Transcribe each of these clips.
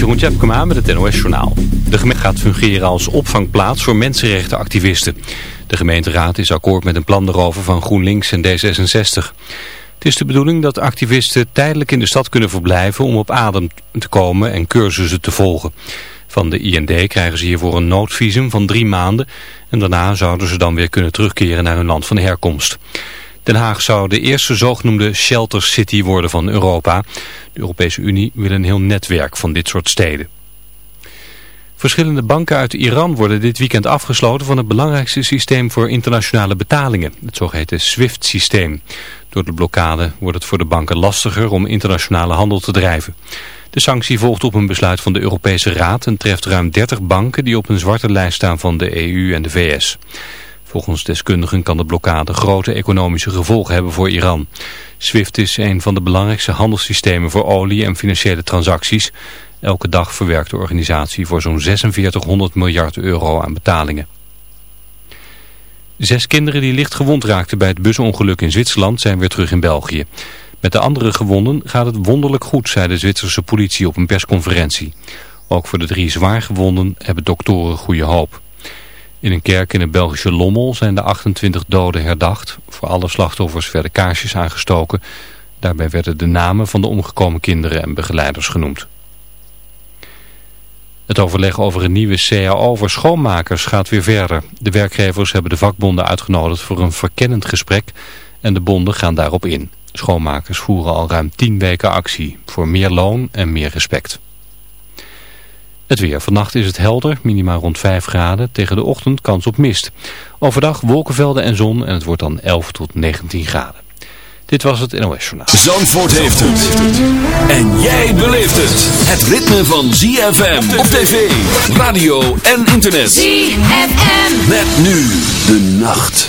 Jeroen Tjepkema met het NOS Journaal. De gemeente gaat fungeren als opvangplaats voor mensenrechtenactivisten. De gemeenteraad is akkoord met een plan erover van GroenLinks en D66. Het is de bedoeling dat activisten tijdelijk in de stad kunnen verblijven om op adem te komen en cursussen te volgen. Van de IND krijgen ze hiervoor een noodvisum van drie maanden en daarna zouden ze dan weer kunnen terugkeren naar hun land van herkomst. Den Haag zou de eerste zogenoemde shelter city worden van Europa. De Europese Unie wil een heel netwerk van dit soort steden. Verschillende banken uit Iran worden dit weekend afgesloten van het belangrijkste systeem voor internationale betalingen, het zogeheten SWIFT-systeem. Door de blokkade wordt het voor de banken lastiger om internationale handel te drijven. De sanctie volgt op een besluit van de Europese Raad en treft ruim 30 banken die op een zwarte lijst staan van de EU en de VS. Volgens deskundigen kan de blokkade grote economische gevolgen hebben voor Iran. SWIFT is een van de belangrijkste handelssystemen voor olie en financiële transacties. Elke dag verwerkt de organisatie voor zo'n 4600 miljard euro aan betalingen. Zes kinderen die licht gewond raakten bij het busongeluk in Zwitserland zijn weer terug in België. Met de andere gewonden gaat het wonderlijk goed, zei de Zwitserse politie op een persconferentie. Ook voor de drie zwaar gewonden hebben doktoren goede hoop. In een kerk in het Belgische Lommel zijn de 28 doden herdacht. Voor alle slachtoffers werden kaarsjes aangestoken. Daarbij werden de namen van de omgekomen kinderen en begeleiders genoemd. Het overleg over een nieuwe CAO voor schoonmakers gaat weer verder. De werkgevers hebben de vakbonden uitgenodigd voor een verkennend gesprek en de bonden gaan daarop in. Schoonmakers voeren al ruim 10 weken actie voor meer loon en meer respect. Het weer. Vannacht is het helder, minima rond 5 graden. Tegen de ochtend kans op mist. Overdag wolkenvelden en zon en het wordt dan 11 tot 19 graden. Dit was het NOS Journaal. Zandvoort heeft het. En jij beleeft het. Het ritme van ZFM op tv, radio en internet. ZFM. Met nu de nacht.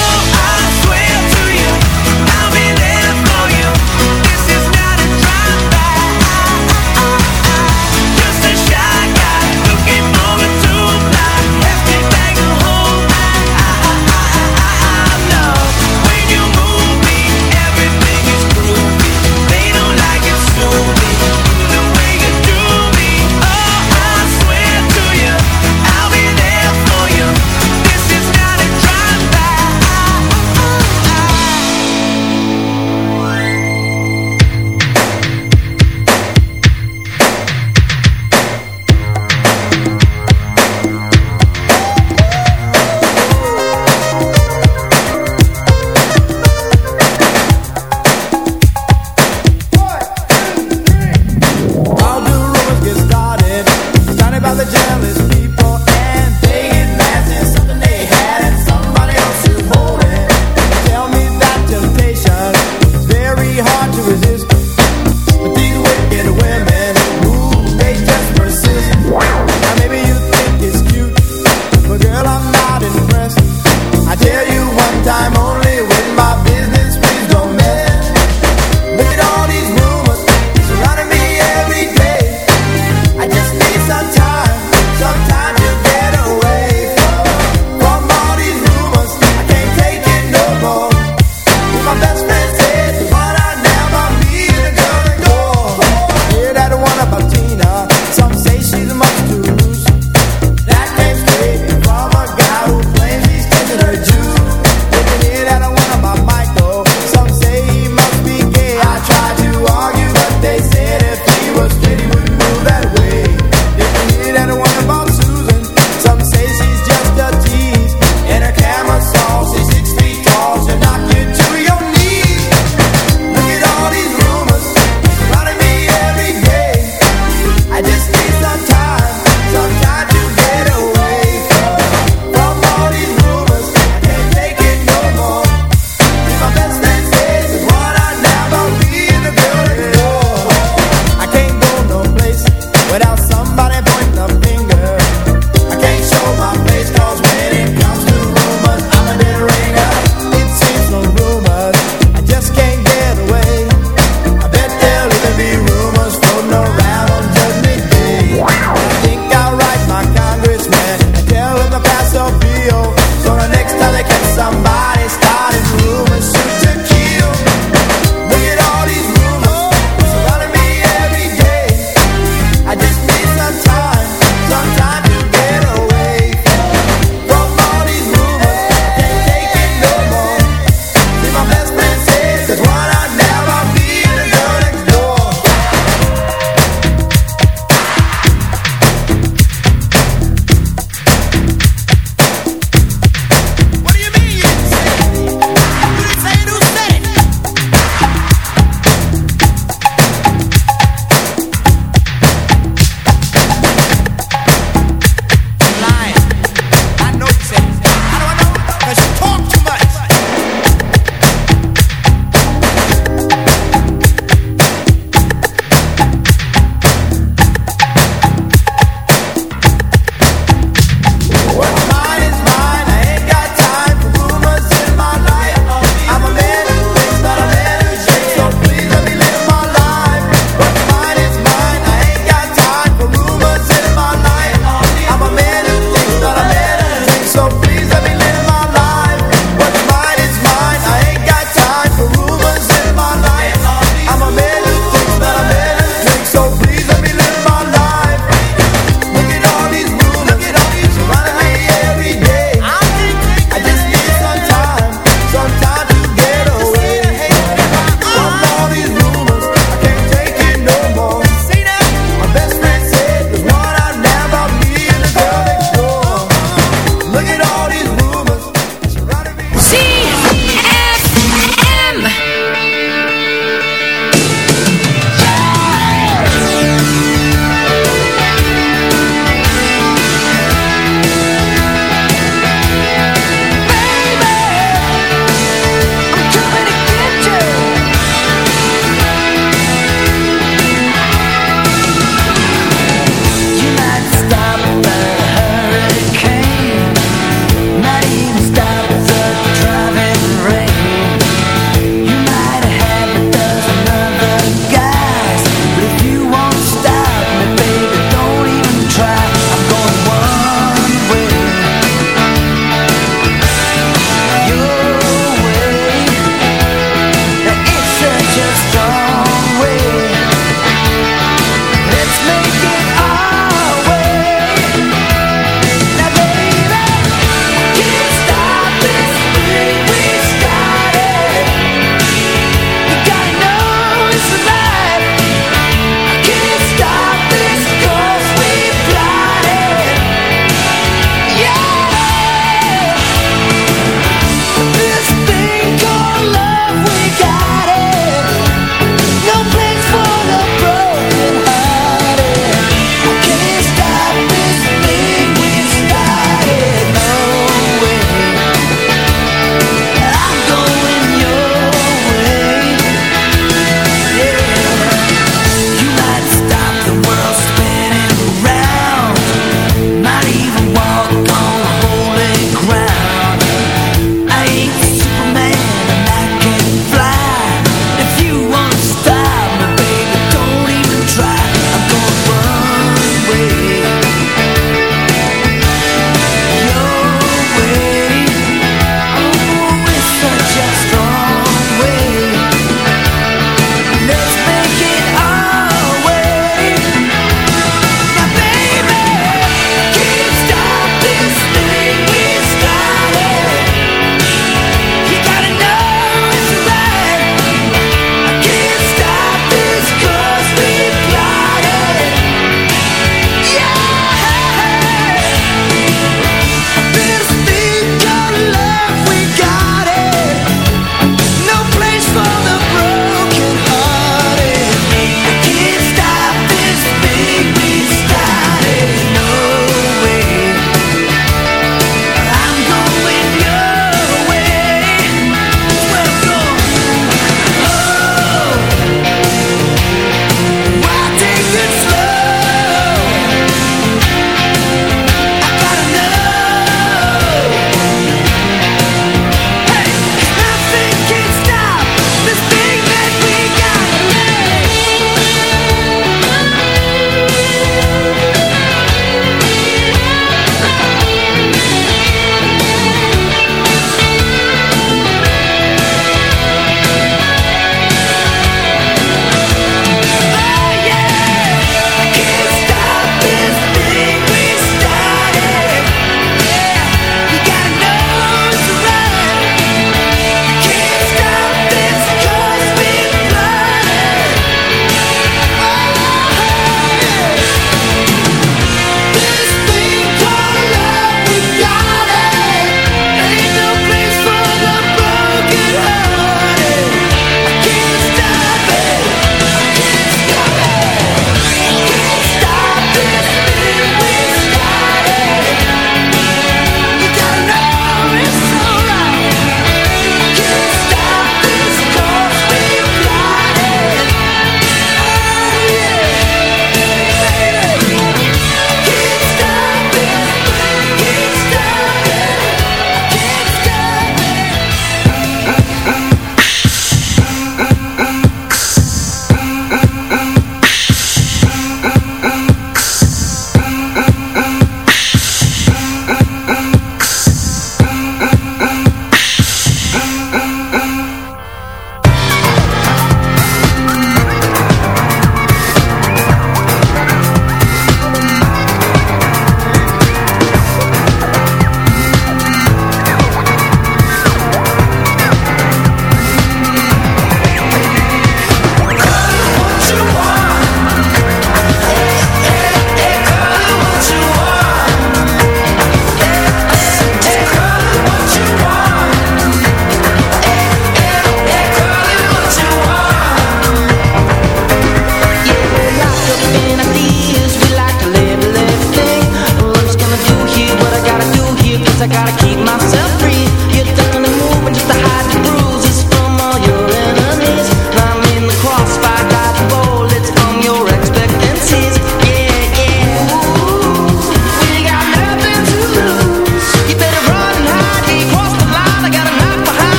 myself.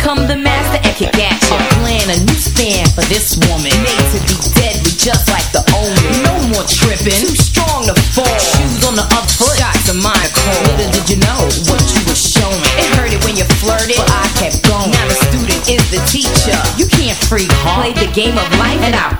become the master and kick at you. Plan a new span for this woman. Made to be deadly just like the omen. No more tripping. Too strong to fall. Shoes on the up foot. Shots of my call. Little did you know what you were showing. It hurted when you flirted, but I kept going. Now the student is the teacher. You can't freak, huh? Play the game of life and I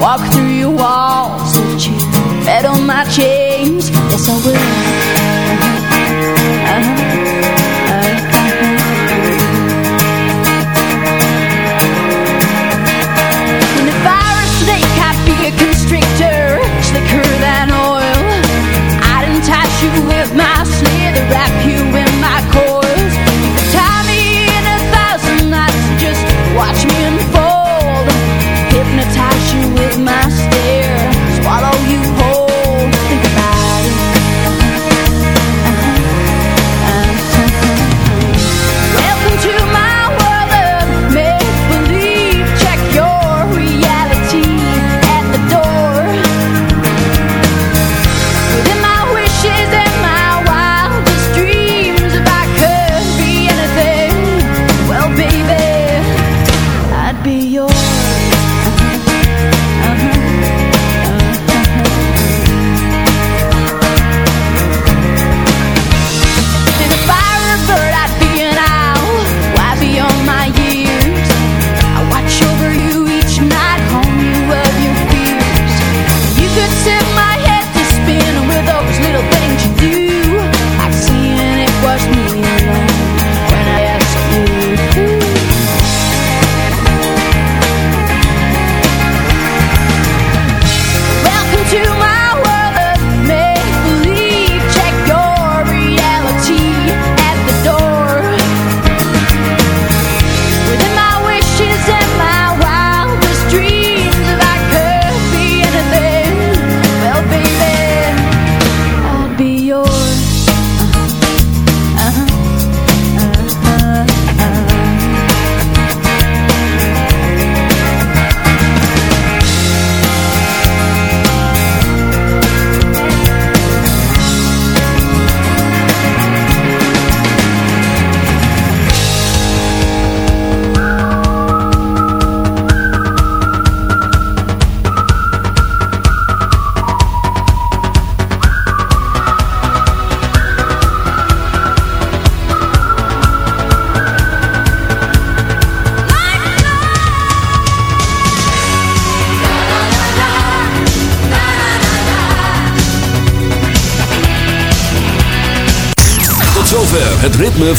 Walk through your walls with you fed on my chains. Yes, I will. Uh-huh. Uh-huh. Constrictor, slicker than oil. I'd you with my slither wrap